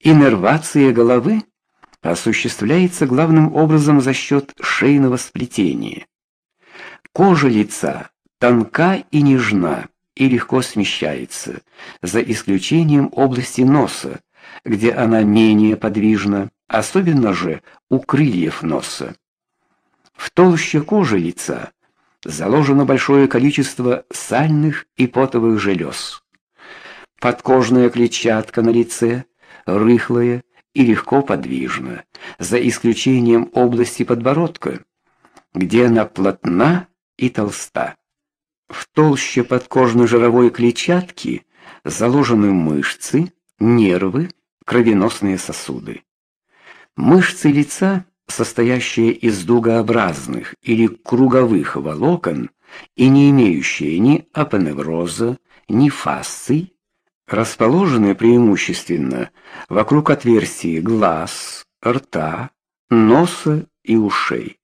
Иннервация головы осуществляется главным образом за счет шейного сплетения. Кожа лица тонка и нежна и легко смещается, за исключением области носа, где она менее подвижна, особенно же у крыльев носа. В толще кожи лица заложено большое количество сальных и потовых желез. Подкожная клетчатка на лице рыхлая и легко подвижна, за исключением области подбородка, где она плотна и толста. В толще подкожно-жировой клетчатки заложены мышцы, нервы, кровеносные сосуды. Мышцы лица, состоящие из дугообразных или круговых волокон и не имеющие ни апоневроза, ни фасций, расположены преимущественно вокруг отверстий глаз, рта, носа и ушей.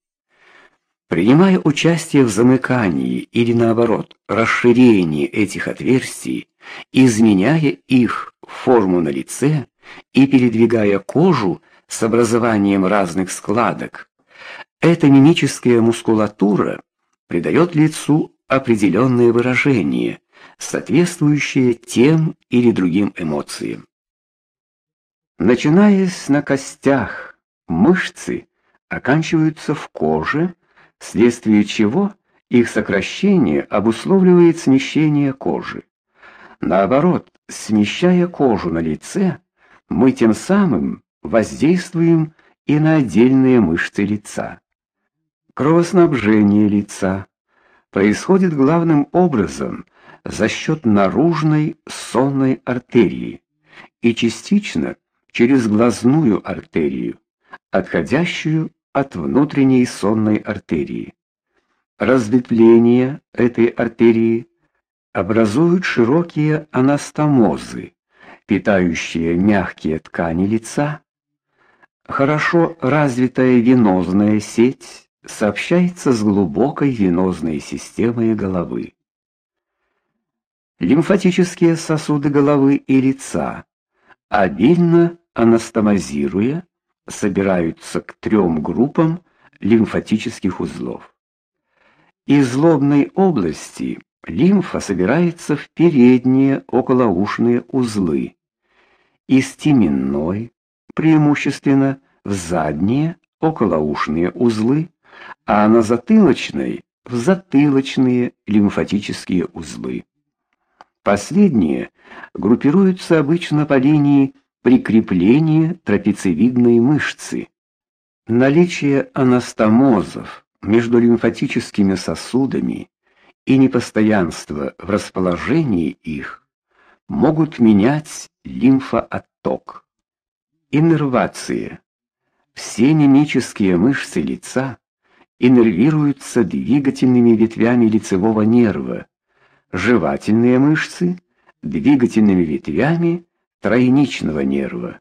Принимая участие в замыкании или наоборот, расширении этих отверстий, изменяя их форму на лице и передвигая кожу с образованием разных складок, эта мимическая мускулатура придает лицу определенное выражение, соответствующее тем или другим эмоциям. Начинаясь на костях, мышцы оканчиваются в коже, вследствие чего их сокращение обусловливает смещение кожи. Наоборот, смещая кожу на лице, мы тем самым воздействуем и на отдельные мышцы лица. Кровоснабжение лица происходит главным образом за счет наружной сонной артерии и частично через глазную артерию, отходящую от внутренней сонной артерии. Разветвление этой артерии образуют широкие анастомозы, питающие мягкие ткани лица. Хорошо развитая венозная сеть сообщается с глубокой венозной системой головы. Лимфатические сосуды головы и лица, обильно анастомозируя, собираются к трем группам лимфатических узлов. Из лобной области лимфа собирается в передние околоушные узлы, из теменной преимущественно в задние околоушные узлы, а на затылочной в затылочные лимфатические узлы. Последние группируются обычно по линии прикрепления трапециевидной мышцы. Наличие анастомозов между лимфатическими сосудами и непостоянство в расположении их могут менять лимфоотток. Иннервация. Все мимические мышцы лица иннервируются двигательными ветвями лицевого нерва жевательные мышцы двигательными ветвями тройничного нерва.